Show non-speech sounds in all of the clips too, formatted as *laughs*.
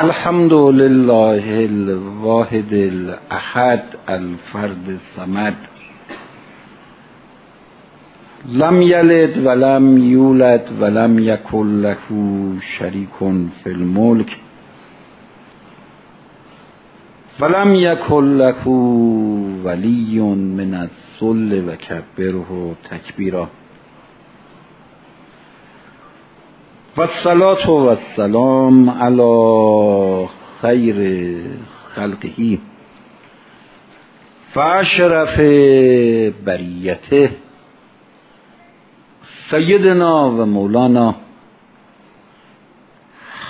الحمد لله الواحد الاحد الفرد الصمد. لم یلد ولم یولد ولم یکن له شریک فی الملک ولم یکن له ولی من الذل و کبره و الصلاة و السلام علی خیر خلقه. و اشرف بریته. سیدنا و مولانا.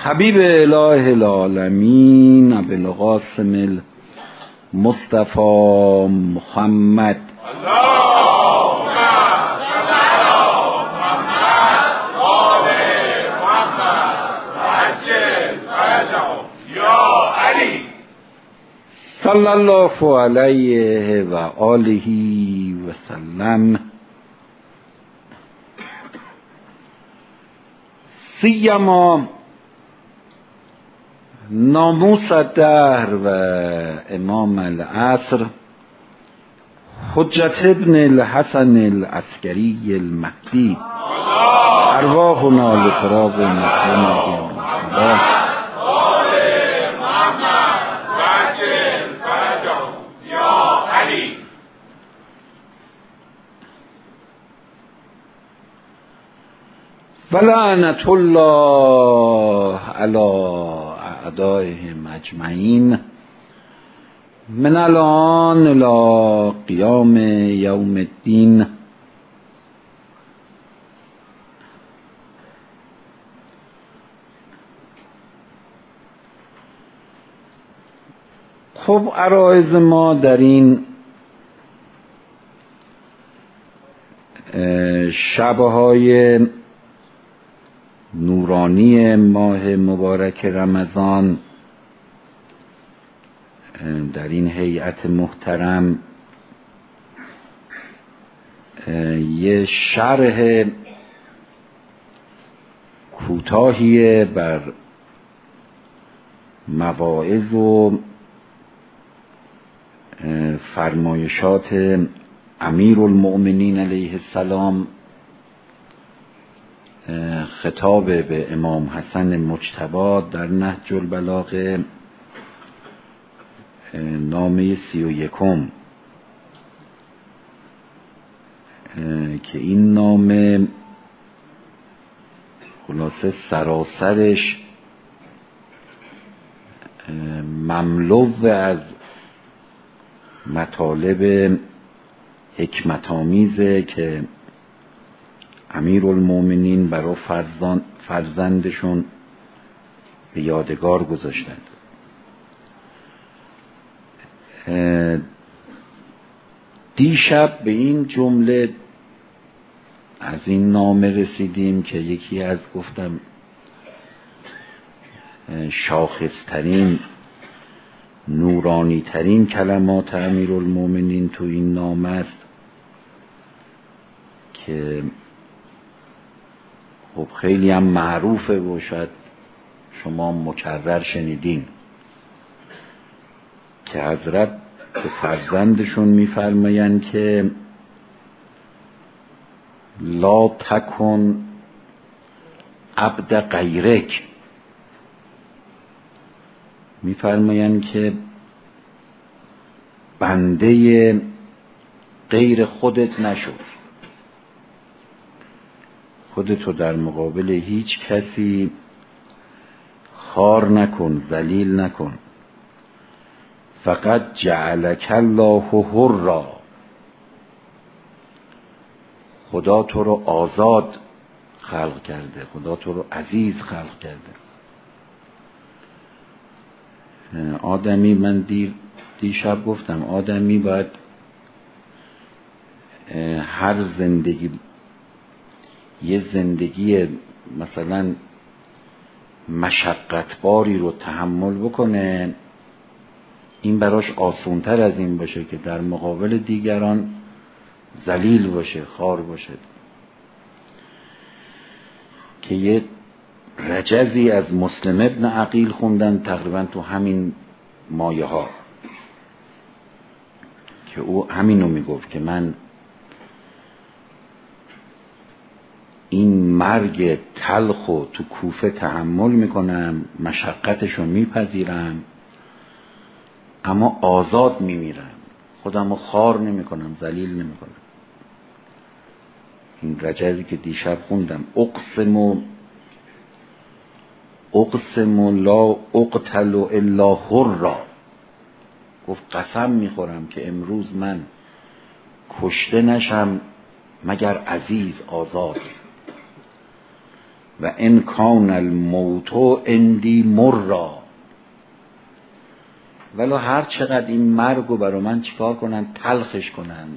حبیب اله العالمین ابوالقاسم المصطفى محمد. صلی الله علیه و آله و سلم. سیما ناموس الدهر و امام العصر حجت ابن الحسن العسکری المهدی. ارواحنا لتراب مقامه ولعنت الله على اعدائهم اجمعین. من الان الى قیام یوم الدین. خب عرایز ما در این شبهای نورانی ماه مبارک رمضان در این هیئت محترم یه شرح کوتاهی بر مواعظ و فرمایشات امیر المؤمنین علیه السلام. خطاب به امام حسن مجتبا در نهج البلاغه نامه سی و یکم. که این نامه خلاصه سراسرش مملو از مطالب حکمت آمیزه که امیر المومنین برای فرزندشون به یادگار گذاشتند دیشب به این جمله از این نامه رسیدیم که یکی از گفتم شاخصترین نورانی ترین کلمات امیر المومنین تو این نامه است که خب خیلی هم معروفه و شاید شما مکرر شنیدین که حضرت به فرزندشون میفرمایند که لا تکن عبد غیرک. میفرمایند که بنده غیر خودت نشو. خودتو در مقابل هیچ کسی خار نکن ذلیل نکن. فقط جعلک الله حرا. خدا تو رو آزاد خلق کرده خدا تو رو عزیز خلق کرده. آدمی من دیر دیشب گفتم آدمی باید هر زندگی یه زندگی مثلا مشقتباری رو تحمل بکنه این براش آسونتر از این باشه که در مقابل دیگران زلیل باشه خار باشه. که یه رجزی از مسلم ابن عقیل خوندن تقریبا تو همین مایه ها که او همینو می‌گفت که من این مرگ تلخ و تو کوفه تحمل می‌کنم مشقتش رو میپذیرم اما آزاد میمیرم. خودم رو خار نمی‌کنم ذلیل نمی‌کنم. این رجزی که دیشب خوندم. اقسم و اقسم لا اقتل الا را گفت قسم می‌خورم که امروز من کشته نشم مگر عزیز آزاد. و ان کان الموت اندی مرا. ولو هر چقدر این مرگ رو برا من چیکار کنن تلخش کنن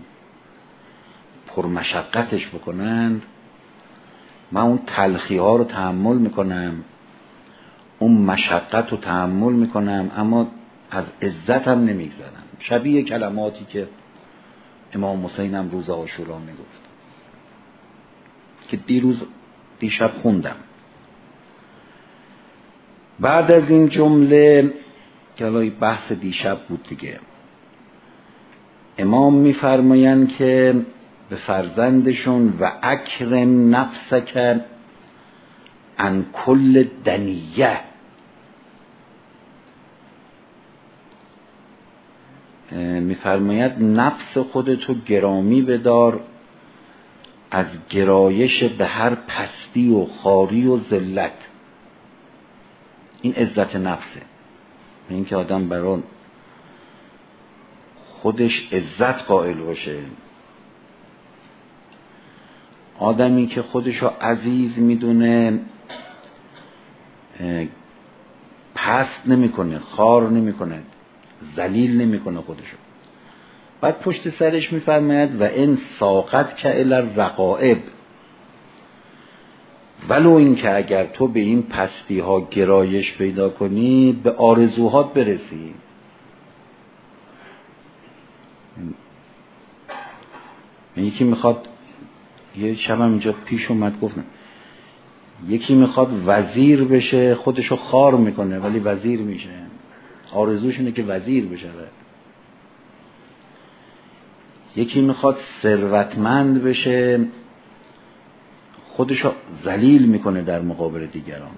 پرمشقتش بکنن من اون تلخی ها رو تحمل می‌کنم اون مشقت رو تحمل می‌کنم اما از عزتم نمیگذرم. شبیه کلماتی که امام حسین هم روز آشورا می‌گفت. که دیروز دیشب خوندم. بعد از این جمله که بحث دیشب بود دیگه. امام میفرمایند که به فرزندشون و اکرم نفسک ان کل دنیه. میفرماید نفس خودتو گرامی بدار از گرایش به هر پستی و خاری و ذلت. این عزت نفسه. اینکه آدم بران خودش عزت قائل باشه. آدمی که خودشو عزیز می‌دونه پست نمی‌کنه خار نمی‌کنه ذلیل نمی‌کنه خودشو. بعد پشت سرش میفرماید و این ساقت که رقائب ولو اینکه اگر تو به این پستی ها گرایش پیدا کنی به آرزوهات برسی. یکی می‌خواد یه شبم اینجا پیش اومد گفتم یکی می‌خواد وزیر بشه خودشو خار می‌کنه ولی وزیر میشه. آرزوش اینه که وزیر بشه. یکی می‌خواد ثروتمند بشه خودشو ذلیل می‌کنه در مقابل دیگران.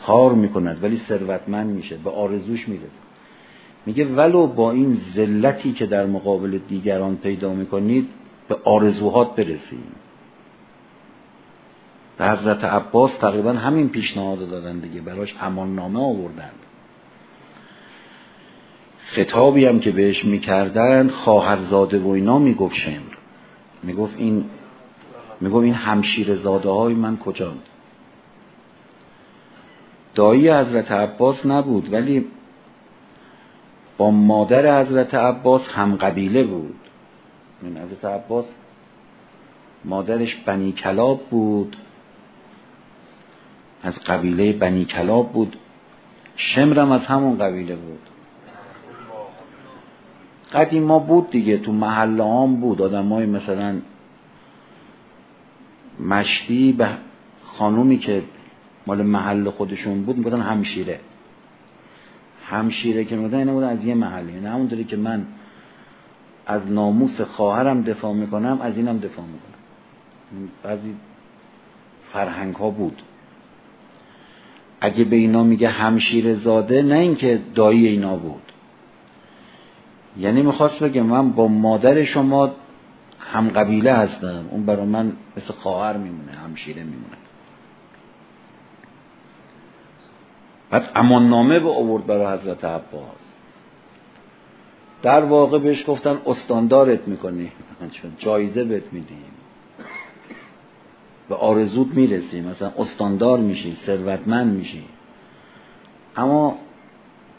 خار می‌کند ولی ثروتمند میشه به آرزوش میره. میگه ولو با این ذلتی که در مقابل دیگران پیدا می‌کنید به آرزوهات برسید به حضرت عباس تقریبا همین پیشنهاد دادن دیگه براش امان نامه آوردند خطابی هم که بهش می‌کردن خواهرزاده و اینا می‌گفت شمر. می‌گفت این می‌گفت این همشیر زاده های من کجا دایی حضرت عباس نبود ولی با مادر حضرت عباس هم قبیله بود. این حضرت عباس مادرش بنی کلاب بود. از قبیله بنی کلاب بود. شمرم از همون قبیله بود. قدیما بود دیگه تو محله هم بود. آدم های مثلا مشتی به خانومی که مال محل خودشون بود می‌گفتن همشیره. همشیره که می‌گفتن اینه بودن از یه محله یعنی همونطوری که من از ناموس خواهرم دفاع می‌کنم از اینم دفاع می‌کنم. بعضی فرهنگ ها بود. اگه به اینا میگه همشیر زاده نه اینکه دایی اینا بود. یعنی می‌خواست بگه من با مادر شما هم قبیله هستم. اون برای من مثل خواهر میمونه همشیره میمونه. بعد امان نامه به آورد برای حضرت عباس. در واقع بهش گفتن استاندارت می‌کنی. جایزه بهت میدیم. به آرزود می‌رسی مثلا استاندار میشی ثروتمند میشی. اما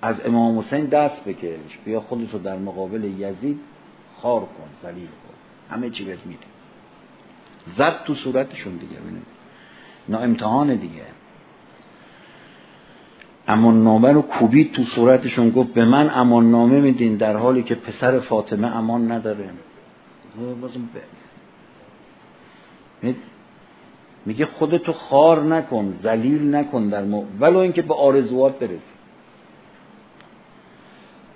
از امام حسین دست بکش بیا خودتو در مقابل یزید خار کن ذلیل کن. همه چی بهت میده. زد تو صورتشون دیگه ببینید نا امتحان دیگه. امان نامه رو کوبید تو صورتشون گفت به من امان نامه میدین در حالی که پسر فاطمه امان نداره. میگه خودتو خار نکن ذلیل نکن در م... ولو اینکه به آرزوات برسی.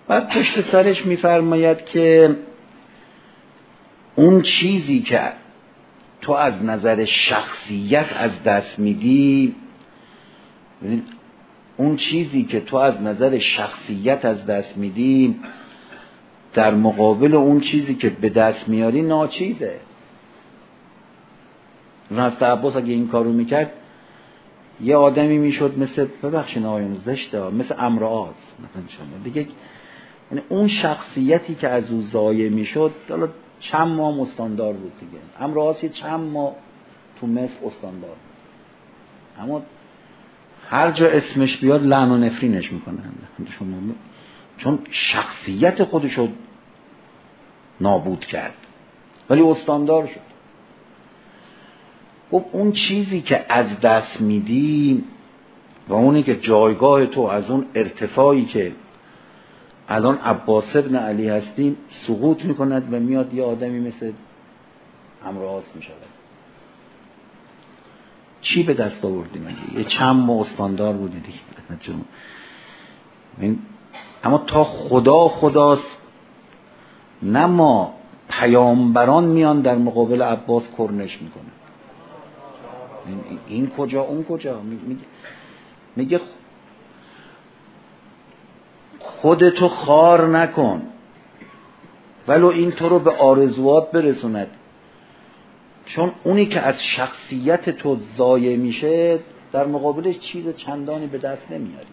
بعد پشت سرش میفرماید که اون چیزی که تو از نظر شخصیت از دست میدی اون چیزی که تو از نظر شخصیت از دست میدی در مقابل اون چیزی که به دست میاری ناچیزه. رفت عباس اگه این کارو می‌کرد یه آدمی می‌شد مثل ببخشید آقایون زشته مثل امرآز. مثلا شما دیگه یعنی اون شخصیتی که از او زایه می‌شد حالا چند ماه استاندار بود دیگه. یه چند ماه تو مصر استاندار بود. اما هر جا اسمش بیاد لعن و نفرینش می‌کنن چون شخصیت خودشو نابود کرد. ولی استاندار شد. گفت اون چیزی که از دست میدی و اونی که جایگاه تو از اون ارتفاعی که الان عباس ابن علی هستیم سقوط می‌کند و میاد یه آدمی مثل امراض می‌شود. چی به دست آوردی مگه؟ یه چند ماه استاندار بودی دیگه. *laughs* اما تا خدا خداست نه ما پیامبران میان در مقابل عباس کرنش می‌کنه این کجا؟ اون کجا؟ میگه خودتو خار نکن. ولو این تو رو به آرزوات برسوند. چون اونی که از شخصیت تو زایه میشه در مقابلش چیز چندانی به دست نمیاری.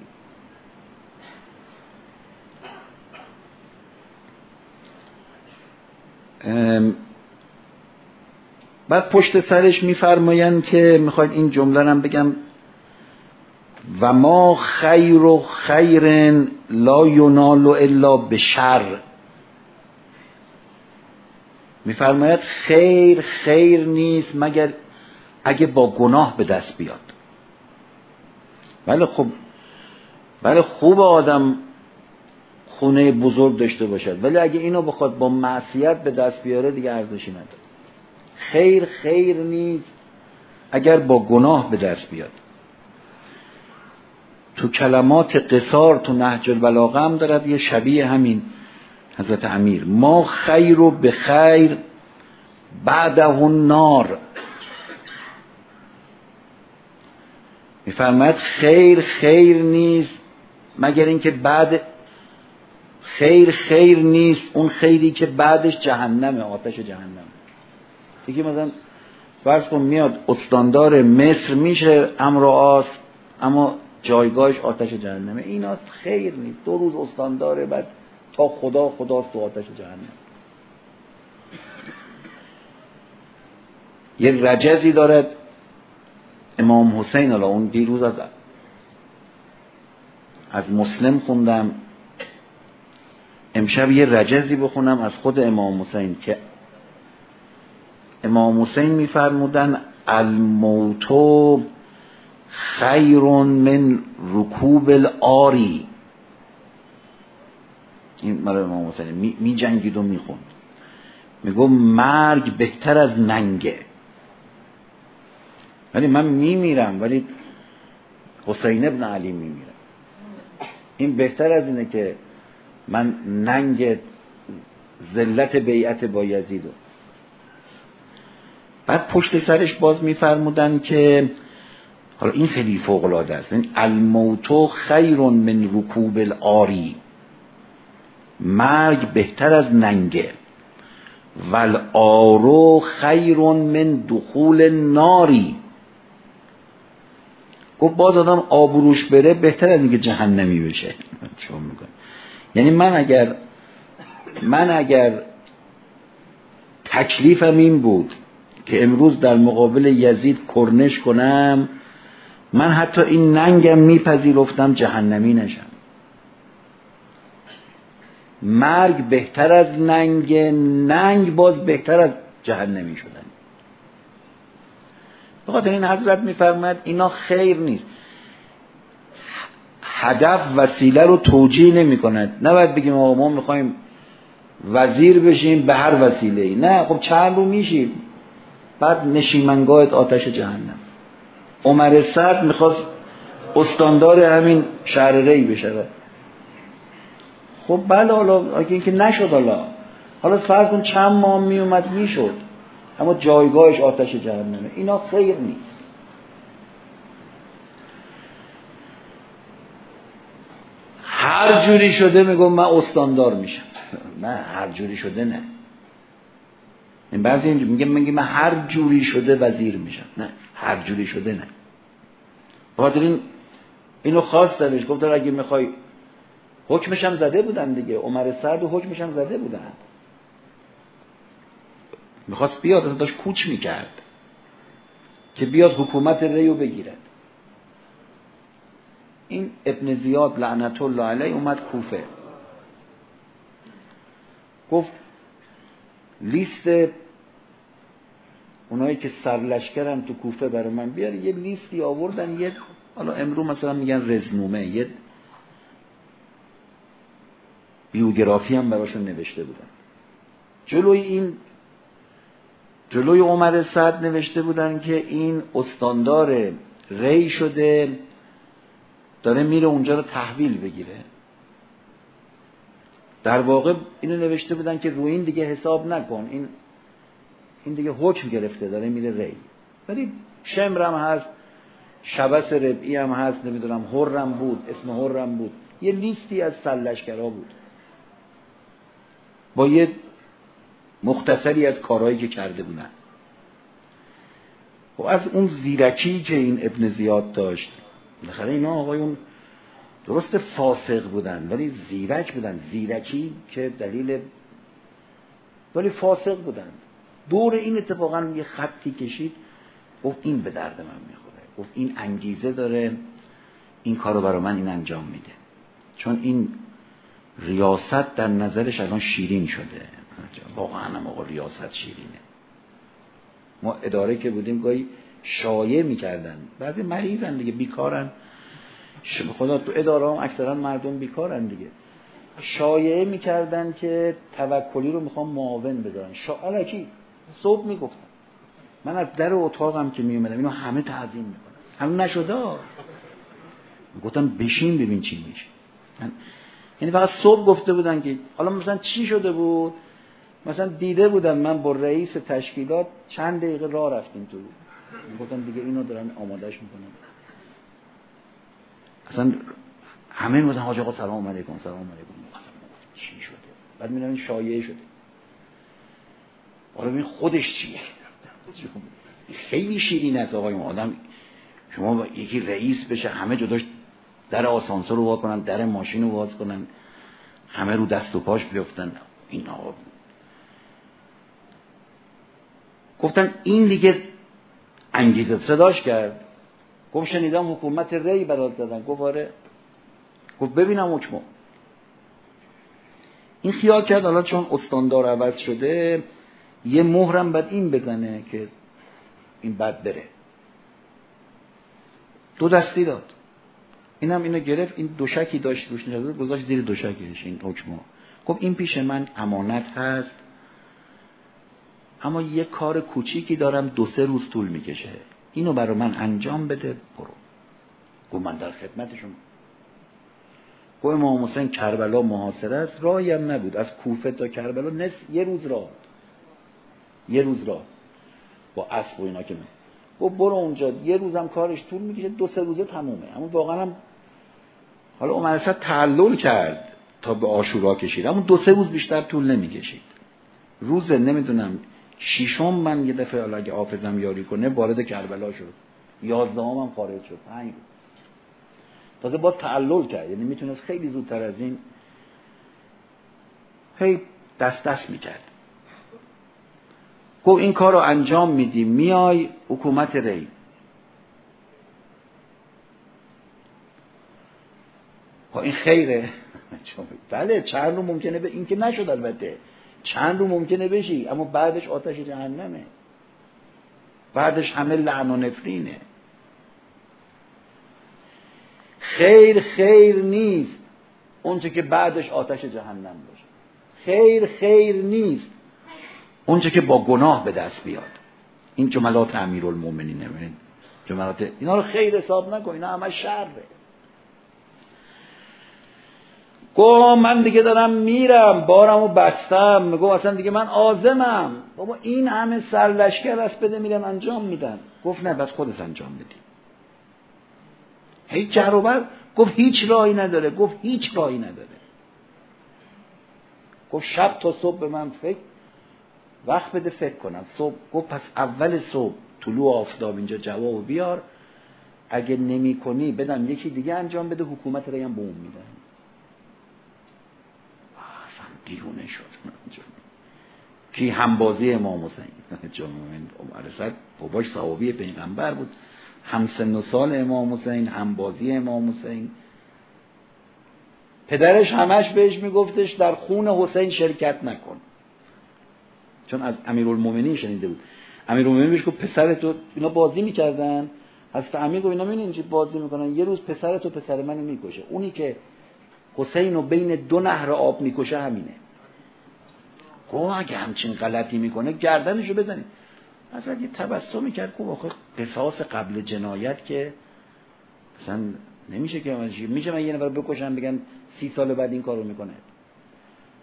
بعد پشت سرش میفرمایند که می‌خواید این جمله هم بگم. و ما خیر و خیر لا ینال الا به شر میفرماید خیر خیر نیست مگر اگه با گناه به دست بیاد. ولی خب ولی خوب آدم خونه بزرگ داشته باشد. ولی اگه اینو بخواد با معصیت به دست بیاره دیگه ارزشی نداره. خیر خیر نیست اگر با گناه به دست بیاد. تو کلمات قصار تو نهج البلاغه هم دارد یه شبیه همین حضرت امیر. ما خیر و به خیر بعده نار میفرماید خیر خیر نیست مگر اینکه بعد خیر خیر نیست اون خیری که بعدش جهنمه آتش جهنم یکی مثلا فرض کن میاد استاندار مصر میشه امرآس اما جایگاهش آتش جهنمه. اینا خیر نیست. دو روز استانداره بعد تا خدا خداست تو آتش جهنم. یه رجزی دارد امام حسین الان اون دیروز از از مسلم خوندم. امشب یه رجزی بخونم از خود امام حسین که امام حسین میفرمودن الموتو خیر من رکوب الاری این مرا امام حسین می, می جنگید و می‌خوند. میگو مرگ بهتر از ننگه. ولی من میمیرم ولی حسین ابن علی میمیرم این بهتر از اینه که من ننگ ذلت بیعت با یزید. بعد پشت سرش باز میفرمودن که حالا این خیلی فوق العاده است. این الموتو خیر من رکوب الاری مرگ بهتر از ننگه ول آرو خیر من دخول ناری گفت باز آدم آبروش بره بهتر از اینکه جهنمی بشه. یعنی من اگر من اگر تکلیفم این بود که امروز در مقابل یزید کرنش کنم من حتی این ننگم میپذیرفتم جهنمی نشم. مرگ بهتر از ننگ ننگ باز بهتر از جهنمی شدن. بخاطر این حضرت میفرماد اینا خیر نیست. هدف وسیله رو توجیه نمی کند نباید بگیم آقا ما می‌خوایم وزیر بشیم به هر وسیله ای نه خب چند رو میشیم. بعد نشیمنگاهت آتش جهنم. عمر سعد می‌خواست استاندار همین شهر ری بشه خب بله حالا اگه اینکه نشد حالا. حالا فرض کن چند ماه میومد می‌شد. اما جایگاهش آتش جهنمه. اینا خیر نیست. هر جوری شده میگم من استاندار میشم. *laughs* نه هر جوری شده نه. این بعضی میگه میگه من هر جوری شده وزیر میشم. نه هر جوری شده نه. بخاطر این اینو خواستنش گفتن اگه می‌خوای حکمشم زده بودن دیگه. عمر سعد و حکمشم زده بودن. می‌خواست بیاد اصلا داشت کوچ می‌کرد که بیاد حکومت ریو بگیرد. این ابن زیاد لعنت الله علیه اومد کوفه. گفت لیست اونایی که سرلشکرن تو کوفه برای من بیار یه لیستی آوردن یه حالا امرو مثلا میگن رزنومه یه بیوگرافی هم براشون نوشته بودن. جلوی این جلوی عمر سعد نوشته بودن که این استاندار ری شده داره میره اونجا رو تحویل بگیره. در واقع اینو نوشته بودن که روی این دیگه حساب نکن. این این دیگه حکم گرفته داره میره ری. ولی شمرم هست شبس ربعی هم هست نمی‌دونم هرم بود اسم هرم بود. یه لیستی از سلشکرها بود. با یه مختصری از کارهایی که کرده بودن. و از اون زیرکی که این ابن زیاد داشت بالاخره اینا آقایون درست فاسق بودن ولی زیرک بودن. زیرکی که دلیل ولی فاسق بودن. دور این اتفاقا یه خطی کشید گفت این به درد من می‌خوره. گفت این انگیزه داره این کارو برای من این انجام میده. چون این ریاست در نظرش الان شیرین شده. واقعا هم آقا ریاست شیرینه. ما اداره که بودیم گاهی شایع می‌کردن. بعضی مریضن دیگه بیکارن. خدا تو اداره هم اکثرا مردم بیکارن دیگه. شایعه می‌کردن که توکلی رو می‌خوام معاون بذارن شا... کی صبح می‌گفتن من از در اتاقم که میومدم اینو همه تعظیم می‌کنم همه نشده گفتم بشین ببین چی میشه. یعنی فقط صبح گفته بودن که حالا مثلا چی شده بود؟ مثلا دیده بودن من با رئیس تشکیلات چند دقیقه راه رفتیم تو گفتم دیگه اینو دارن آمادهش می‌کنم. اصلا همه می‌گفتن حاج آقا سلام علیکم سلام علیکم. چی شده؟ بعد میرم شایعه شده. حالا ببین خودش چیه؟ خیلی شیرین است آقای آدم شما یکی رئیس بشه همه جداش در آسانسور رو باز کنن در ماشین رو باز کنن همه رو دست و پاش بیفتن این آقا گفتن این دیگه انگیزه صداش کرد. گفت شنیدم حکومت ری برات زدن. گفت آره. گفت ببینم حکمو. این خیال کرد حالا چون استاندار عوض شده یه مهرم بعد این بزنه که این بد بره. دو دستی داد. اینم اینو گرفت این دوشکی داشت روش نشده گذاشت زیر دوشکش این حکمو گفت این پیش من امانت هست اما یه کار کوچیکی دارم دو سه روز طول می‌کشه. اینو برای من انجام بده برو. گفت من در خدمتشون گفت امام حسین کربلا محاصره است. راهی نبود. از کوفه تا کربلا نصف یه روز راه. یه روز راه. با اسب و اینا که من گفت برو اونجا یه روزم کارش طول می‌کشه دو سه روزه تمومه. اما واقعا هم حالا عمر تعلل کرد تا به آشورا کشید. اما دو سه روز بیشتر طول نمی‌کشید. روز نمی‌دونم شیشم من یه دفعه حالا اگه حافظم یاری کنه وارد کربلا شد. یازدهم هم خارج شد. پنج تازه با تعلل کرد. یعنی می‌تونست خیلی زودتر از این هی دست دست می‌کرد. گفت این کار رو انجام میدی میای حکومت ری. خب این خیره. *laughs* بله چند رو ممکنه به این که نشد البته. چند رو ممکنه بشی اما بعدش آتش جهنمه. بعدش همه لعن و نفرینه. خیر خیر نیست اونچه که بعدش آتش جهنم باشه. خیر خیر نیست. اونچه که با گناه به دست بیاد. این جملات امیرالمومنین جمعات اینا رو خیر حساب نکن اینا همه شره. گو من دیگه دارم میرم بارم و بستم. گو اصلا دیگه من آزمم بابا این همه سرلشکر است بده میرم انجام میدن. گفت نه بس خودت انجام بدی. هیچ جروبر گفت هیچ راهی نداره. گفت هیچ راهی نداره. گفت شب تا صبح به من فکر وقت بده فکر کنم. صبح گفت پس اول صبح طلوع آفتاب اینجا جواب بیار. اگه نمی کنی بدم یکی دیگه انجام بده حکومت رو هم به اون میدن اصلا دیوونه شد. کی همبازی امام حسین. جامعه باباش صحابی پیغمبر بود. هم سن و سال امام حسین هم بازی امام حسین. پدرش همش بهش میگفتش در خون حسین شرکت نکن. چون از امیرالمومنین شنیده بود. امیرالمومنین بهش گفت پسر تو. اینا بازی می‌کردن. حضرت امیر گفت اینا اینجا بازی می‌کنن؟ یه روز پسر تو پسر منو می‌کشه. اونی که حسین بین دو نهر آب می‌کشه همینه. گفت اگه همچین غلطی می‌کنه گردنشو بزنید. اصلا یه تبسمی کرد گفت آخه قصاص قبل جنایت که اصلا نمیشه که میشه من یه نفر بکشم بگم سی سال بعد این کارو می‌کنه.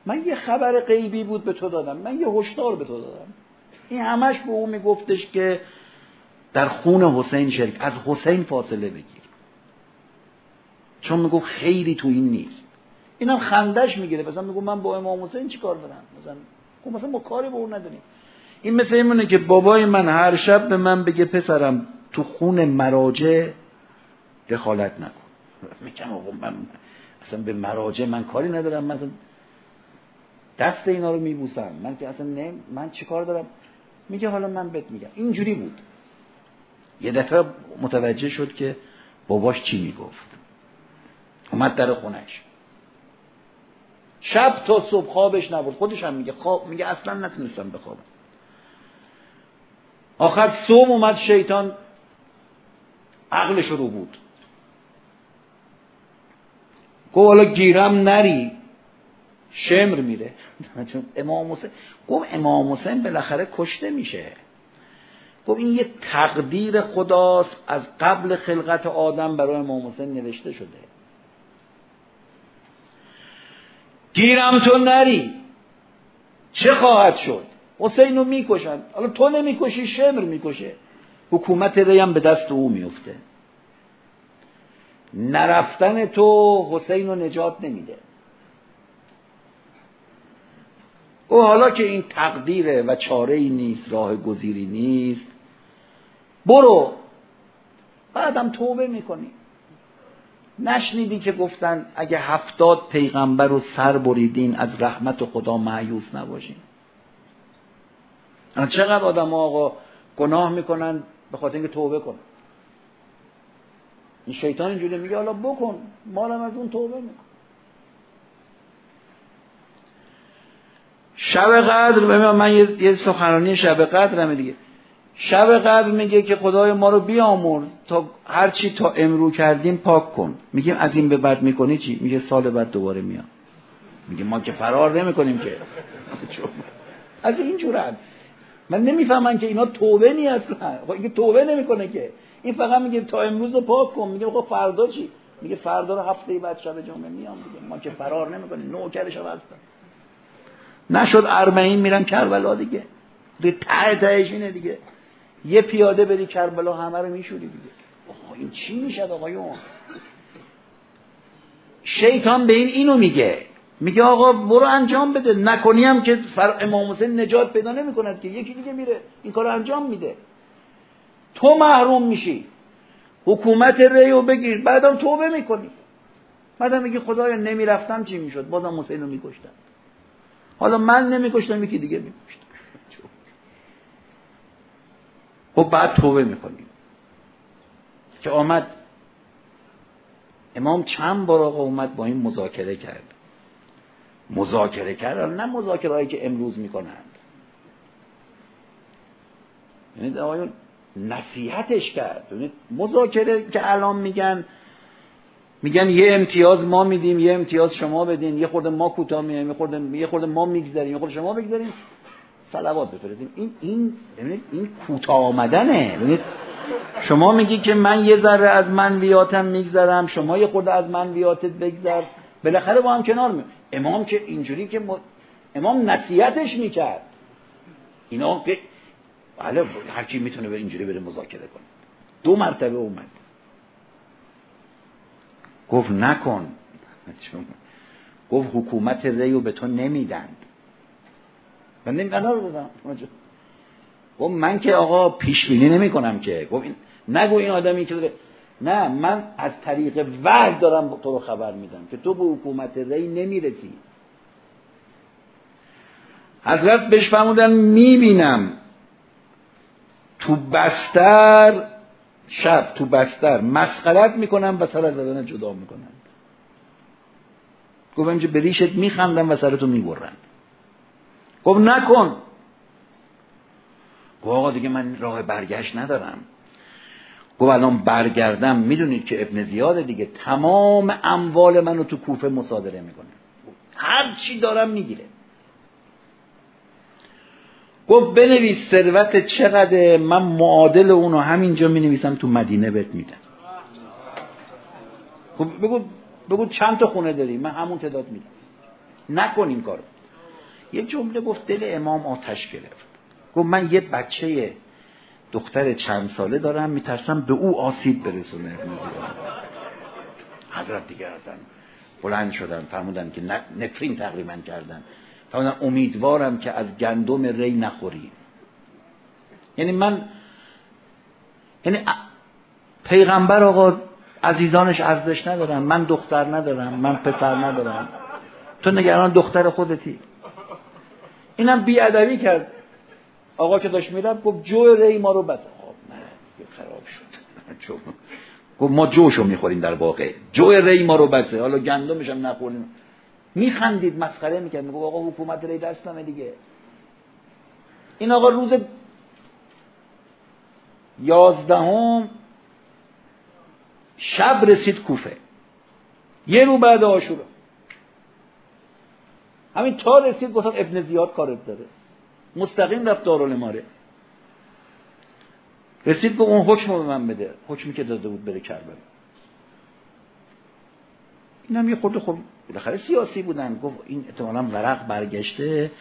من یه خبر غیبی بود به تو دادم. من یه هشدار به تو دادم. این همش به اون میگفتش که در خون حسین شرک. از حسین فاصله بگیر. چون می‌گفت خیلی تو این نیست. اینم خندش می‌گیره مثلا میگو من با امام حسین چی کار دارم؟ مثلا خب مثلا ما کاری به اون نداریم. این مثل اینه که بابای من هر شب به من بگه پسرم تو خون مراجع دخالت نکن. *laughs* میگم آقا من اصلا به مراجع من کاری ندارم. من دست اینا رو میبوسم من که اصلا نه من چیکار دارم؟ میگه حالا من بهت میگم. اینجوری بود. یه دفعه متوجه شد که باباش چی می‌گفت. اومد در خونش. شب تا صبح خوابش نبود خودش هم میگه خواب میگه اصلا نتونستم بخوابم. آخر صبح اومد شیطان عقلش رو بود. گفت حالا گیرم نری. شمر میره. *laughs* چون امام حسین گفت امام حسین بالاخره کشته میشه. گفت این یه تقدیر خداست از قبل خلقت آدم برای امام حسین نوشته شده. گیرم تو نری. چه خواهد شد؟ حسین رو می‌کشن. حالا تو نمی‌کشی شمر می‌کشه. حکومت ریم به دست او میفته. نرفتن تو حسین رو نجات نمیده. او حالا که این تقدیره و چاره ای نیست راه گزیری نیست. برو. بعدم توبه می‌کنی. نشنیدی که گفتن اگه هفتاد پیغمبر رو سر بریدین از رحمت خدا معیوس نباشین. چقدر آدم آقا گناه می‌کنن به خاطر اینکه توبه کنن. این شیطان اینجوری میگه حالا بکن مالم از اون توبه میکن شب قدر من یه سخنرانی شب قدرمه دیگه. شب قدر میگه که خدای ما رو بیامرز تا هرچی تا امرو کردیم پاک کن. میگیم از این به بعد می‌کنی چی؟ میگه سال بعد دوباره میام. میگه ما که فرار نمی‌کنیم که. *laughs* از این جورن من نمی‌فهمم که اینا توبه نی اصلا *laughs* خب توبه نمی‌کنه که. این فقط میگه تا امروز رو پاک کن. میگه خب فردا چی؟ میگه فردا رو هفته بعد شب جمعه میام. میگه ما که فرار نمی‌کنیم. نوکرش هستم. نشد ارمعین میرن کربلا دیگه. دیگه ته تهش اینه دیگه. یه پیاده بری کربلا همه رو میشوری دیگه. آقا این چی می‌شد آقایون شیطان به این اینو میگه. میگه آقا برو انجام بده. نکنی هم که فر امام حسین نجات پیدا نمی‌کند که. یکی دیگه میره. این کار انجام میده. تو محروم میشی. حکومت ریو بگیر. بعدم توبه می‌کنی. بعدم میگی خدایا نمی‌رفتم چی می‌شد؟ بازم حسین رو میکشتم حالا من نمیکشتم یکی دیگه میکشتم. خب بعد توبه می‌کنیم. که آمد. امام چند بار آقا اومد با این مذاکره کرد. مذاکره کرد؟ نه مذاکره هایی که امروز می‌کنند. یعنی آقایون نصیحتش کرد. یعنی مذاکره که الان میگن میگن یه امتیاز ما میدیم یه امتیاز شما بدین. یه خورده ما کوتاه میایم یه خورده یه خورده ما میگذریم یه خورده شما بگذاریم صلوات بفرستیم. این این ببینید این کوتاه آمدنه. ببینید شما میگی که من یه ذره از منویاتم میگذرم شما یه خود از منویاتت بگذر. بالاخره با هم کنار می امام که اینجوری که امام نصیحتش می‌کرد. اینا بله هر کی می‌تونه به اینجوری بره مذاکره کنه. دو مرتبه اومد. گفت نکن. گفت حکومت ریو به تو نمیدند. من نمیدن دادم گفت من که آقا پیش بینی نمی کنم که. گفت این نگو این آدمی که داره نه من از طریق وحی دارم تو رو خبر میدم که تو به حکومت ری نمی‌رسی. حضرت بهش فرمودن می‌بینم تو بستر شب تو بستر مسخرت می‌کنم و سر از بدن جدا می‌کنن گفتم که به ریشت میخندم و سرتو می‌برن گفت نکن. گفت آقا دیگه من راه برگشت ندارم. گفت الان برگردم. می‌دونید که ابن زیاد دیگه تمام اموال منو تو کوفه مصادره می‌کنه. هر چی دارم می‌گیره. گفت بنویس ثروت چقدر من معادل اونو همینجا می نویسم تو مدینه بهت میدم. خب بگو بگو چند تا خونه داری؟ من همون تعداد میدم. نکن این کارو. یه جمله گفت دل امام آتش گرفت. گفت من یه بچه دختر چند ساله دارم میترسم به او آسیب برسونه. حضرت دیگه ازن بلند شدن فرمودن که نفرین تقریبا کردن. فرمودن امیدوارم که از گندم ری نخوری یعنی من یعنی پیغمبر آقا عزیزانش ارزش ندارن من دختر ندارم من پسر ندارم. تو نگران دختر خودتی. اینم بیادبی کرد. آقا که داشت می‌رفت گفت جو ری ما رو بس. خب نه خراب شد. *laughs* گفت ما جوشو می‌خوریم در واقع. جو ری ما رو بسه. حالا گندمش هم نخوریم. میخندید مسخره می‌کرد. میگو آقا حکومت ری دستمه دیگه. این آقا روز یازدهم شب رسید کوفه. یه رو بعد آشورا. همین تا رسید گفتم ابن زیاد کارت داره. مستقیم رفت دارالماره رسید به اون حکم به من بده. حکمی که داده بود بره کربلا. این یه خود خب بالاخره سیاسی بودن. گفت این احتمالا ورق برگشته.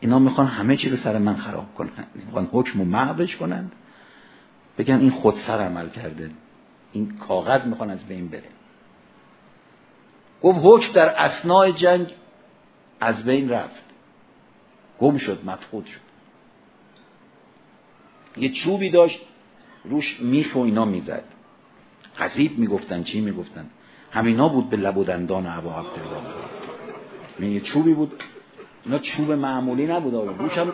اینا می‌خوان همه چی رو سر من خراب کنن. می‌خوان حکم و محوش کنن. بگن این خود سر عمل کرده. این کاغذ می‌خوان از بین بره گفت حکم در اسناع جنگ از بین رفت. گم شد مفقود شد. یه چوبی داشت روش میخ و اینا می‌زد. قذیب می‌گفتن چی می‌گفتن؟ همینا بود به لب و دندان عبا عبدالله یه چوبی بود. اینا چوب معمولی نبود روش هم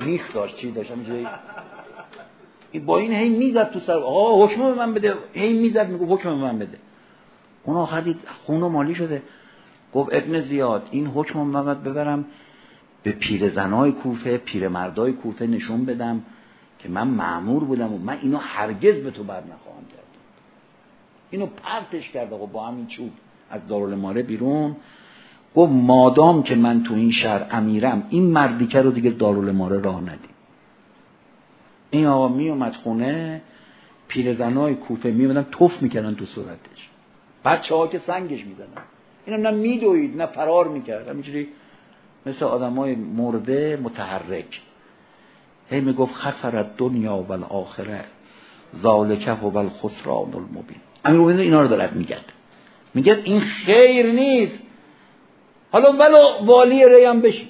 میخ داشت چی داشت؟ همینجوری با این هی می‌زد تو سر. آقا حکم به من بده. هی می‌زد میگو حکم به من بده. اون آخر دید خون و مالی شده. گفت ابن زیاد این حکم من ببرم. به پیر زنای کوفه پیر مردای کوفه نشون بدم که من معمور بودم و من اینو هرگز به تو بر نخواهم اینو پرتش کرد آقا با همین چوب از دارالماره بیرون. گفت مادام که من تو این شهر امیرم این مردیکه رو دیگه دارالماره راه ندیم. این آقا می اومد خونه پیرزنای کوفه می اومدن توف می‌کردن تو صورتش. بچه ها که سنگش می‌زدن. اینا نه میدوید نه فرار می‌کرد. همینجوری مثل آدمای مرده متحرک. هی می‌گفت خسر دنیا و الاخره ذالکه و الخسران المبین. امیر اینا رو دارد میگد میگه این خیر نیست. حالا ولو والی ریم بشی.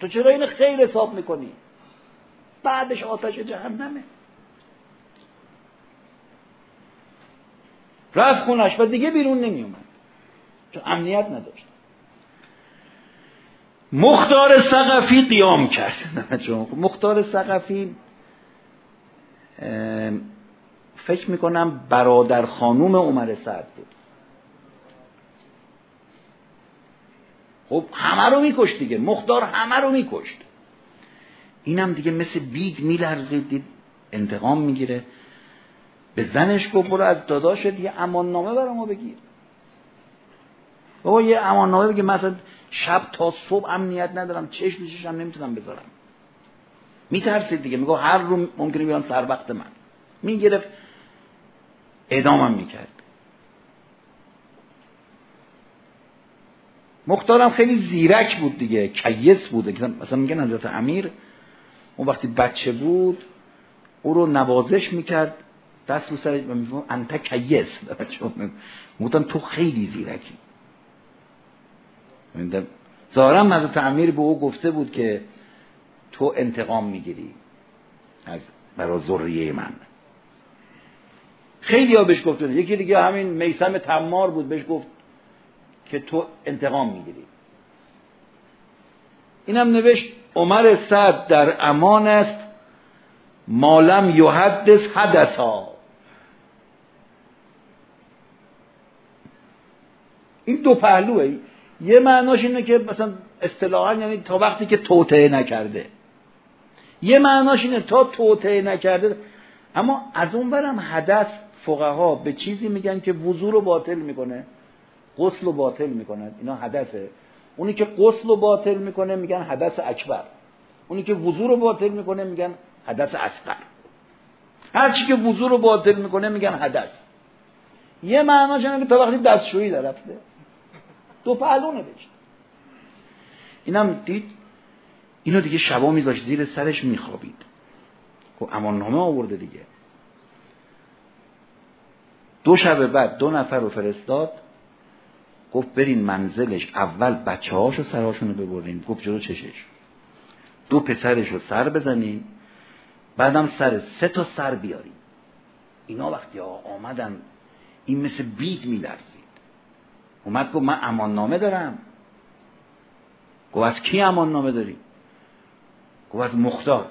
تو چرا این خیر حساب می‌کنی؟ بعدش آتش جهنمه. رفت خونش و دیگه بیرون نمی اومد چون امنیت نداشت. مختار سقفی قیام کرد. *laughs* مختار سقفی فکر می‌کنم برادر خانوم عمر سعد بود. خب همه رو میکشت دیگه. مختار همه رو میکشت. اینم دیگه مثل بیگ میلرزید دید انتقام می‌گیره. به زنش گفت برو از داداشت یه امان نامه برای ما بگیر. بابا یه امان نامه بگیر مثلا شب تا صبح امنیت ندارم. چشم هم نمی‌تونم بذارم. میترسید دیگه. میگو هر رو ممکنه بیان سر وقت من. می‌گرفت. اعدامم می‌کرد. مختارم خیلی زیرک بود دیگه کیس بوده مثلا میگن حضرت امیر اون وقتی بچه بود او رو نوازش می‌کرد دست رو سرش و میفهم انت کیس. *laughs* گفتن تو خیلی زیرکی. ظاهرا حضرت امیر به او گفته بود که تو انتقام می‌گیری از برای ذریه من. خیلی ها بهش یکی دیگه همین میسم تمار بود بهش گفت که تو انتقام می‌گیری. اینم نوشت عمر سعد در امان است مالم یحدث حدثا. این دو پهلوه. یه معناش اینه که مثلا اصطلاحا یعنی تا وقتی که توطعه نکرده. یه معناش اینه تا توطعه نکرده. اما از اون برم حدث فقها به چیزی میگن که وضو رو باطل می‌کنه غسل رو باطل می‌کنه اینا حدثه اونی که غسل رو باطل می‌کنه میگن حدث اکبر. اونی که وضو رو باطل می‌کنه میگن حدث اصغر. هر چی که وضو رو باطل می‌کنه میگن حدث یه معناش اینه که تا وقتی دستشویی رفته. دو پهلو نوشت اینم دید اینو دیگه شبا میذاشت زیر سرش میخوابید. خب امان نامه آورده دیگه. دو شب بعد دو نفر رو فرستاد. گفت برین منزلش اول بچه هاشو سرهاشون رو ببرین. گفت جلو چشش. دو پسرش رو سر بزنین. بعدم سر سه تا سر بیارین. اینا وقتی آمدن این مثل بید میلرزید. اومد گفت من امان نامه دارم. گفت از کی امان نامه داری؟ گفت از مختار.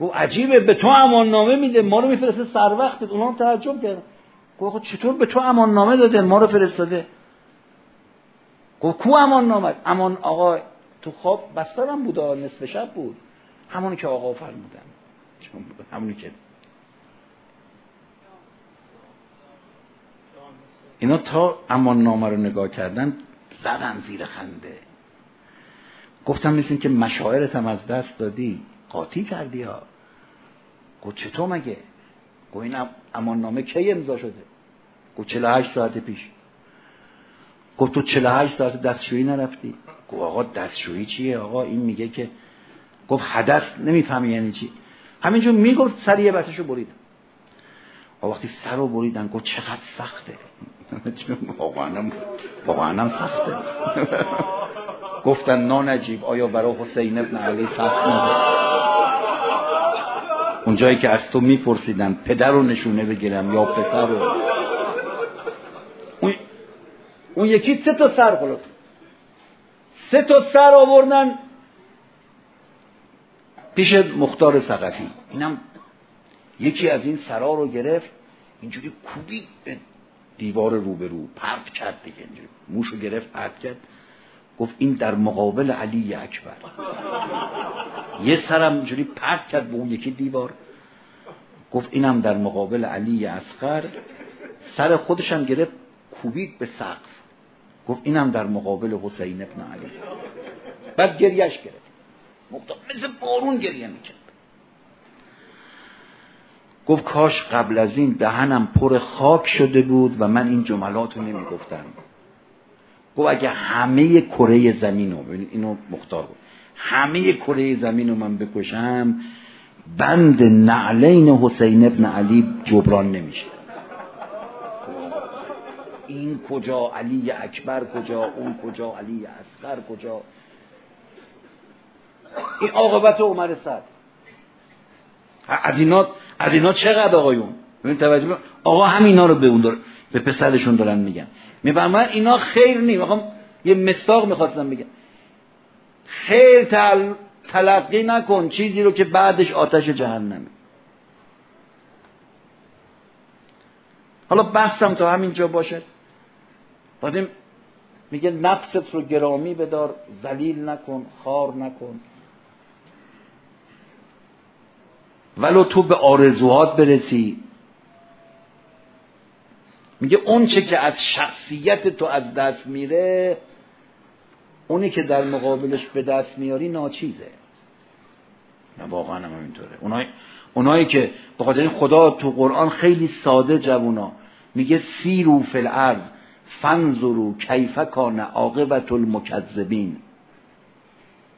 گفت عجیبه به تو امان نامه میده. ما رو میفرسته سر وقت. اونا تعجب کردن. گفت چطور به تو امان نامه داده؟ ما رو فرستاده. گفت کو امان نامه امان آقا تو خواب بسترم بود نصف شب بود. همونی که آقا فرمودن. *laughs* همونی که اینا تا امان نامه رو نگاه کردن زدن زیر خنده. گفتم مثل که مشاعرت هم از دست دادی. قاطی کردی ها. گفت چطور مگه؟ گفت این امان نامه کی امضا شده؟ گفت 48 ساعت پیش. گفت تو 48 ساعت دستشویی نرفتی. گفت آقا دستشویی چیه آقا؟ این میگه که گفت حدث نمی‌فهمی یعنی چی. همینجور می‌گفت سر یه بچه‌شو بریدن وقتی سر رو بریدن گفت چقدر سخته. *laughs* واقعا سخته. *laughs* گفتن نانجیب آیا برای حسین ابن علی سخت نبود؟ اونجایی که از تو میپرسیدن پدر رو نشونه بگیرم یا پسر رو. اون, اون یکی سه تا سر خلاص سه تا سر آوردن پیش مختار سقفی اینم یکی از این سرا رو گرفت اینجوری کوبی به دیوار روبرو پرت کرد دیگه. اینجوری موشو گرفت پرت کرد. گفت این در مقابل علی اکبر. یه سرم اینجوری پرت کرد به اون یکی دیوار. گفت اینم در مقابل علی اصغر. سر خودشم گرفت کوبید به سقف. گفت اینم در مقابل حسین ابن علی. بعد گریش گرفت. مثل بارون گریه می‌کرد. گفت کاش قبل از این دهنم پر خاک شده بود و من این جملات رو نمی‌گفتم. گفت اگه همه کره زمین رو اینو مختار بود. همه کره زمین رو من بکشم بند نعلین حسین ابن علی جبران نمیشه. این کجا علی اکبر کجا اون کجا علی اصغر کجا؟ این عاقبت عمر صد از اینا از اینا چقدر آقایون؟ ببین توجه آقا همینا رو به اون دار... به پسرشون دارن میگن. می‌فهمن اینا خیر نی می‌خوام یه مستاق می‌خواستم بگم. خیر تل... تلقی نکن چیزی رو که بعدش آتش جهنمه. حالا بحثم تا همینجا باشد بعدیم میگه نفست رو گرامی بدار ذلیل نکن خار نکن. ولو تو به آرزوهات برسی. میگه اون چه که از شخصیت تو از دست میره اونی که در مقابلش به دست میاری ناچیزه. نه واقعا هم اینطوره اونای اونایی که به خاطر خدا تو قرآن خیلی ساده جوونا میگه سیرو فی الارض فنظرو کیف کان عاقبت المکذبین.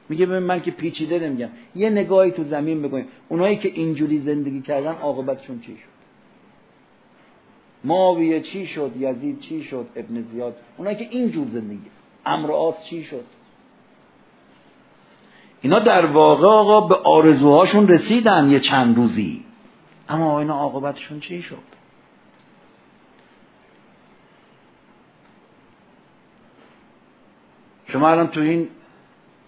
میگه به من که پیچیده نمیگم. یه نگاهی تو زمین بکنید اونایی که اینجوری زندگی کردن عاقبتشون چی شد؟ معاویه چی شد؟ یزید چی شد؟ ابن زیاد. اونایی که اینجور زندگی امرآس چی شد؟ اینا در واقع آقا به آرزوهاشون رسیدن یه چند روزی. اما اینا عاقبتشون چی شد؟ شما الان تو این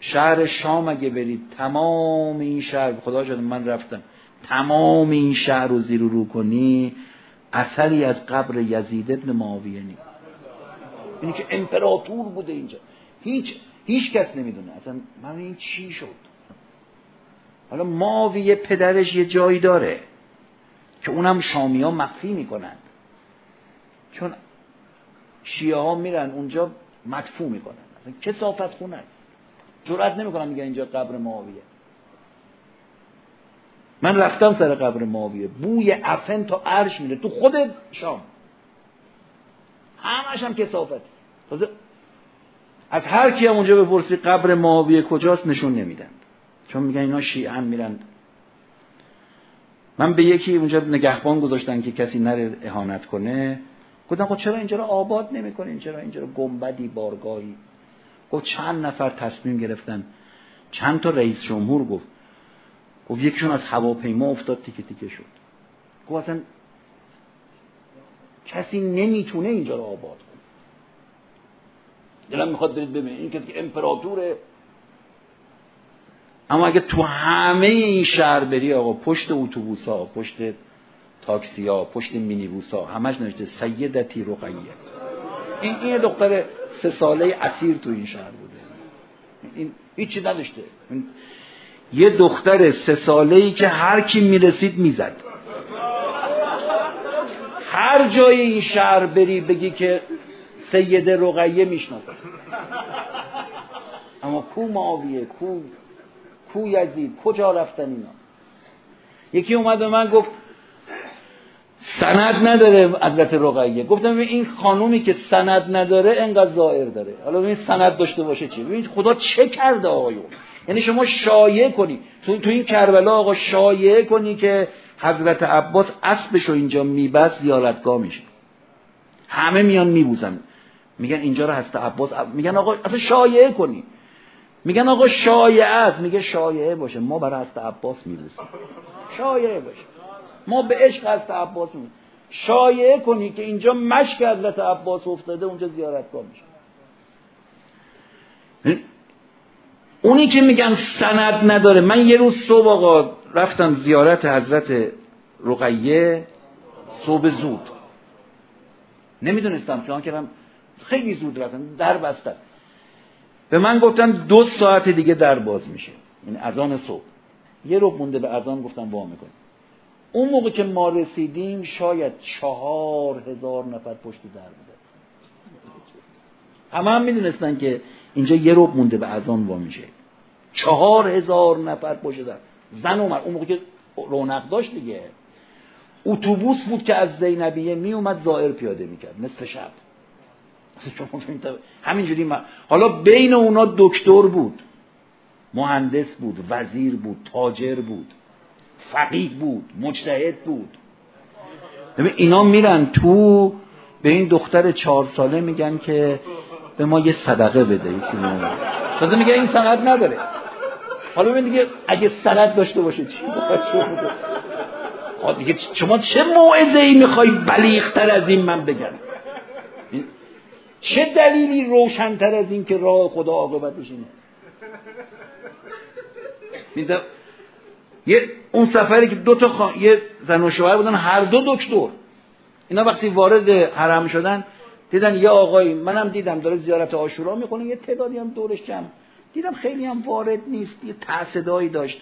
شهر شام اگه برید تمام این شهر خدا شد من رفتم تمام این شهر رو زیر رو کنی اثری از قبر یزید ابن معاویه نیست. اینی که امپراتور بوده اینجا. هیچ هیچ کس نمی‌دونه. اصلا من این چی شد؟ حالا معاویه پدرش یه جایی داره که اونم شامی ها مخفی می‌کنن. چون شیعه ها میرن اونجا مدفوع می‌کنن. کسافت خونه. جرأت نمی‌کنم میگن اینجا قبر معاویه من رفتم سر قبر معاویه بوی عفن تا عرش میره. تو خود شام. همش هم کسافت. از هر کی هم اونجا بپرسی قبر معاویه کجاست نشون نمیدن. چون میگن اینا شیعه میرن. من به یکی اونجا نگهبان گذاشتن که کسی نره اهانت کنه. گفتم خب چرا اینجا رو آباد نمی‌کنین؟ چرا اینجا رو گنبدی بارگاهی؟ گفت چند نفر تصمیم گرفتن. چند تا رئیس جمهور گفت. گفت یکیشون از هواپیما افتاد تیکه تیکه شد. گفت اصلا کسی نمی‌تونه اینجا رو آباد دلم می‌خواد برید ببینید. این که امپراتوره. اما اگه تو همه این شهر بری آقا پشت اتوبوس ها پشت تاکسی ها پشت مینیبوس ها همش نوشته سیدتی رقیه. این این دختر سه ساله اسیر تو این شهر بوده. این هیچی نداشته؟ یه دختر سه ساله ای که هر کی می‌رسید می‌زد. هر جای این شهر بری بگی که سیده رقیه می‌شناسه. اما کو معاویه کو کو یزید کجا رفتن اینا؟ یکی اومد به من گفت سند نداره حضرت رقیه. گفتم این خانومی که سند نداره انقدر ظاهر داره. حالا ببین سند داشته باشه چی؟ ببین خدا چه کرده آقایون؟ یعنی شما شایعه کنی. تو, تو این کربلا آقا شایعه کنی که حضرت عباس اسبشو اینجا میبست زیارتگاه میشه. همه میان میبوزن میگن اینجا رو هست عباس میگن آقا اصلا شایعه کنی. میگن آقا شایعه است. میگه شایعه باشه. ما برای هست عباس میبوسیم شایعه باشه. ما به عشق هست عباس میبوسیم شایعه کنی که اینجا مشک حضرت عباس افتاده اونجا زیارتگاه میشه. اونی که میگن سند نداره. من یه روز صبح آقا رفتم زیارت حضرت رقیه صبح زود. نمی‌دونستم چون کردم خیلی زود رفتم در بستن به من گفتن دو ساعت دیگه در باز میشه. یعنی اذان صبح. یه رو مونده به اذان گفتم وا می‌کنم. اون موقع که ما رسیدیم شاید چهار هزار نفر پشت در بوده. همه هم می‌دونستن که اینجا یه رو مونده به اذان وا میشه. چهار هزار نفر پشت در. زن اومد. اون موقع که رونق داشت دیگه. اتوبوس بود که از زینبیه می اومد زائر پیاده می‌کرد. نصف شب. *laughs* همینجوری من... حالا بین اونا دکتر بود. مهندس بود وزیر بود تاجر بود فقید بود مجتهد بود. اینا میرن تو به این دختر چهار ساله میگن که به ما یه صدقه بده تازه میگه این سند نداره. حالا ببین دیگه اگه سند داشته باشه چی دیگه شما چه موعظه ای می‌خوای بلیغتر از این من بگم؟ چه دلیلی روشنتر از این که راه خدا عاقبتش اینه یه اون سفری که دو تا یه زن و شوهر بودن هر دو دکتر. اینا وقتی وارد حرم شدن دیدن یه آقایی منم دیدم داره زیارت آشورا می‌کنه یه تعدادی هم دورش جمع. دیدم خیلی هم وارد نیست یه تعصدایی داشت.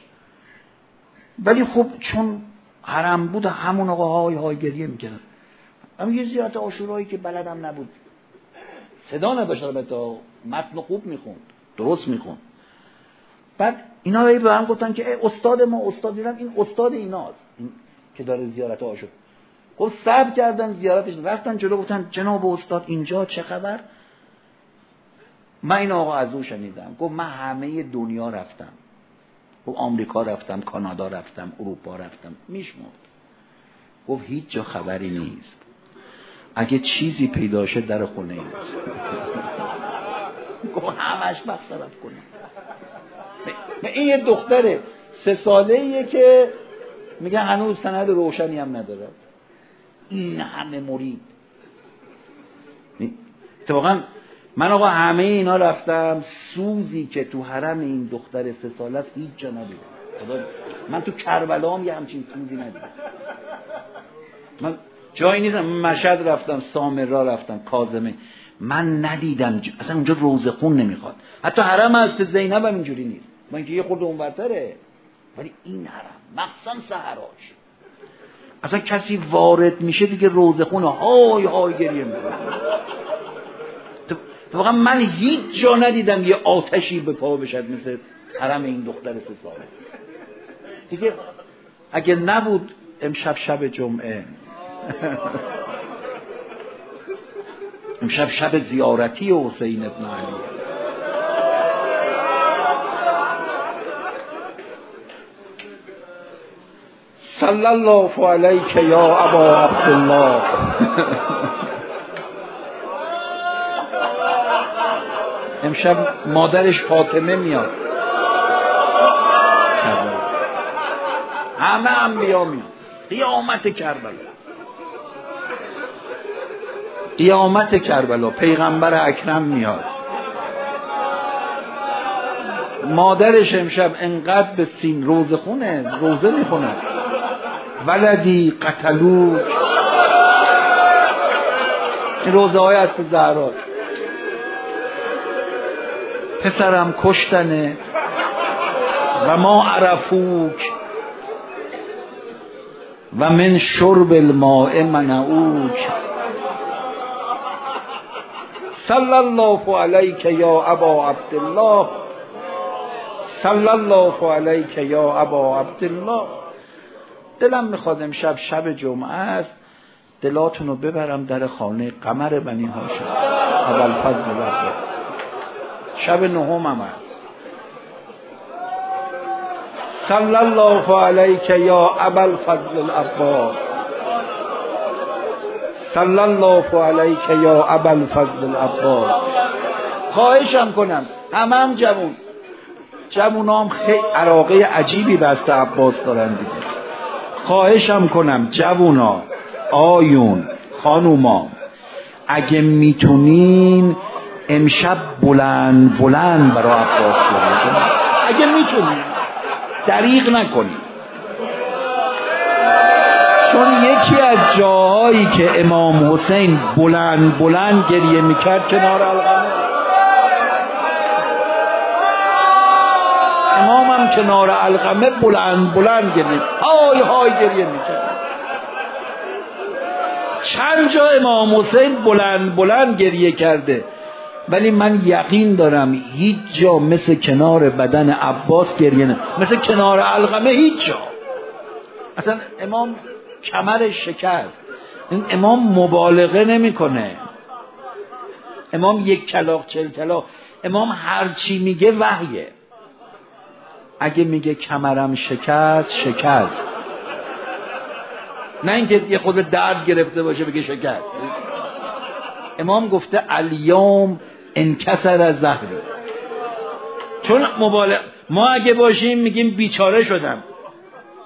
ولی خب چون حرم بود همون آقا های های گریه می‌کردن. اما یه زیارت آشورایی که بلدم نبود. صدا نداشت البته متن خوب می‌خوند درست می‌خوند بعد اینا به هم گفتن که استاد ما استاد دیدم این استاد ایناست. این که داره زیارت آشو گفت صبر کردن زیارتش رفتن جلو گفتن جناب استاد اینجا چه خبر؟ من این آقا از او شنیدم. گفت من همه دنیا رفتم. گفت آمریکا رفتم کانادا رفتم اروپا رفتم. میشمرد. گفت هیچ جا خبری نیست. اگه چیزی پیدا شد در خونه گفت همش مقصرت کنم این یه دختره سه ساله ایه که میگه هنوز سند روشنی هم نداره. این همه مرید. اتفاقا من آقا همه اینا رفتم سوزی که تو حرم این دختر سه ساله است هیچ جا ندیدم. من تو کربلا هم یه همچین سوزی ندیدم. من جایی نیستم. مشهد رفتم سامرا رفتم کازمه من ندیدم اصلا اونجا روزخون نمی‌خواد. حتی حرم هست زینب هم اینجوری نیست. من اینکه یه خورده اونورتره ولی این حرم مخصوصا سهراش اصلا کسی وارد میشه دیگه روزخون های های گریه می‌کنه. واقعا من هیچ جا ندیدم یه آتشی به پا بشد مثل حرم این دختر سه ساله. دیگه اگه نبود امشب شب جمعه *laughs* امشب شب زیارتی حسین ابن علی. صلی الله علیک یا ابا عبدالله. *laughs* امشب مادرش فاطمه میاد. همه انبیا میاد قیامت کربلا. قیامت کربلا پیغمبر اکرم میاد. مادرش امشب انقدر به سین روزه خونه روزه می‌خونه. ولدی قتلو. این روزه های از زهرات پسرم کشتنه و ما عرفوک. و من شرب الماء منعوک. صلی الله علیک یا ابا عبدالله صلی الله علیک یا ابا عبدالله دلم می‌خواد امشب شب جمعه است. دلاتون رو ببرم در خانه قمر بنی هاشم. اول فضل شب نهم هم است. صلی الله علیک یا ابل فضل العباس صلی الله علیک یا ابل فضل العباس. خواهشم کنم همه هم جوون. جوون هم خیلی عراقه عجیبی بست عباس دارن دیگه. خواهشم کنم جوونا آیون خانوما اگه می‌تونین امشب بلند بلند برای عباس اگه می‌تونین دریغ نکنید چون یکی از جاهایی که امام حسین بلند بلند گریه می‌کرد کنار القمه. امامم کنار القمه بلند بلند گریه های های گریه می‌کرد. چند جا امام حسین بلند بلند گریه کرده. ولی من یقین دارم هیچ جا مثل کنار بدن عباس گریه نه. مثل کنار القمه هیچ جا. اصلا امام کمرش شکست. این امام مبالغه نمی‌کنه. امام یک کلاق چل کلاق امام هرچی میگه وحیه. اگه میگه کمرم شکست شکست. نه اینکه یه خود درد گرفته باشه بگه شکست. امام گفته الیوم انکسر از زهری. چون مبالغ ما اگه باشیم میگیم بیچاره شدم.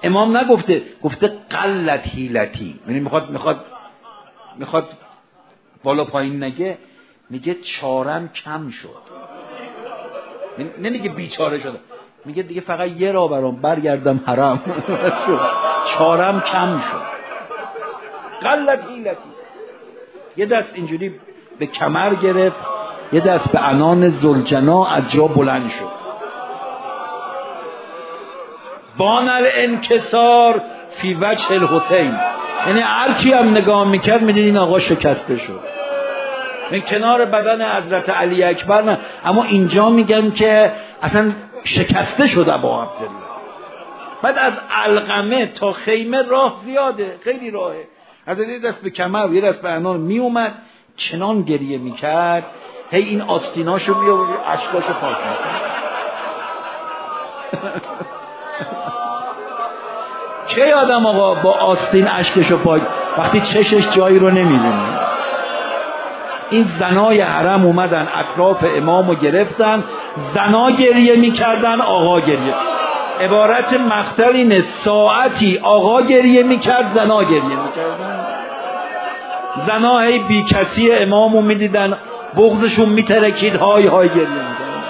امام نگفته گفته قلت هیلتی یعنی می‌خواد می‌خواد می‌خواد بالا پایین نگه میگه چارم کم شد. نمیگه بیچاره شدم میگه دیگه فقط یه را برام برگردم حرام. *laughs* چارم کم شد. قلت هیلتی یه دست اینجوری به کمر گرفت یه دست به انان زلجنا از جا بلند شد. بان انکسار فی وجه الحسین. یعنی هر کی هم نگاه می‌کرد می‌دید این آقا شکسته شد. این کنار بدن حضرت علی اکبر نه. اما اینجا میگن که اصلا شکسته شد با عبدالله. بعد از علقمه تا خیمه راه زیاده خیلی راهه. از یه دست به کمر یه دست به انان می اومد چنان گریه می‌کرد. هی این آستیناشو می اشکاشو پاک *laughs* چه آدم آقا با آستین اشکشو پاک؟ وقتی چشش جایی رو نمی‌دونه این زنای حرم اومدن اطراف امامو گرفتن زنا گریه می‌کردن آقا گریه. عبارت مقتل اینه ساعتی آقا گریه می‌کرد زنا گریه می‌کردن. زنا هی بی کسی امامو می‌دیدن بغزشون میترکید های های گریه می‌کردن.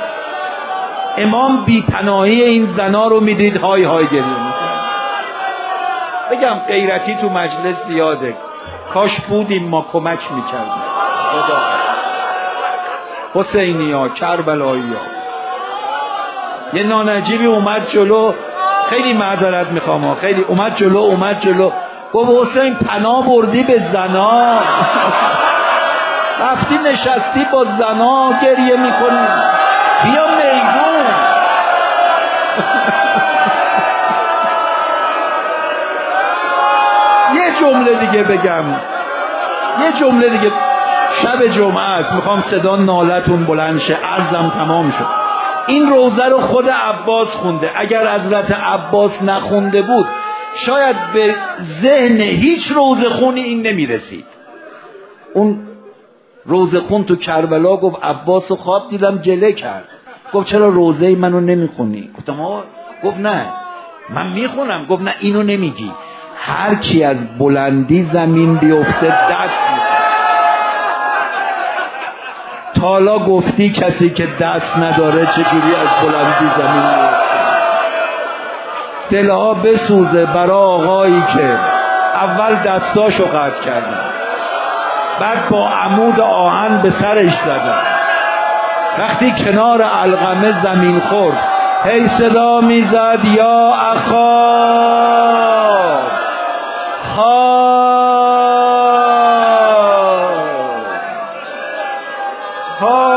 امام بی پناهی این زنا رو می‌دید های های گریه می‌کرد بگم غیرتی تو مجلس زیاده. کاش بودیم ما کمک می‌کردیم. خدا. حسینی ها کربلایی ها یه نانجیبی اومد جلو. خیلی معذرت می‌خوام خیلی اومد جلو اومد جلو. گفت حسین پناه بردی به زنا. رفتی نشستی با زنا گریه می‌کنی. بیا میگون یه جمله دیگه بگم. یه جمله دیگه. شب جمعه است می‌خوام صدا نالتون بلند شه. عرضم تمام شد این روزه رو خود عباس خونده. اگر حضرت عباس نخونده بود شاید به ذهن هیچ روزه خونی این نمی‌رسید. اون روزه خون تو کربلا گفت عباس خواب دیدم جله کرد. گفت چرا روزه منو نمی‌خونی؟ گفتم گفت نه. من می‌خونم. گفت نه اینو نمیگی. هر کی از بلندی زمین بیفته دست تالا گفتی کسی که دست نداره چجوری از بلندی زمین دلها بسوزه برا آقایی که اول دستاشو قطع کردن بعد با عمود آهن به سرش زدن وقتی کنار علقمه زمین خورد هی صدا می‌زد یا اخا! Oh! Oh!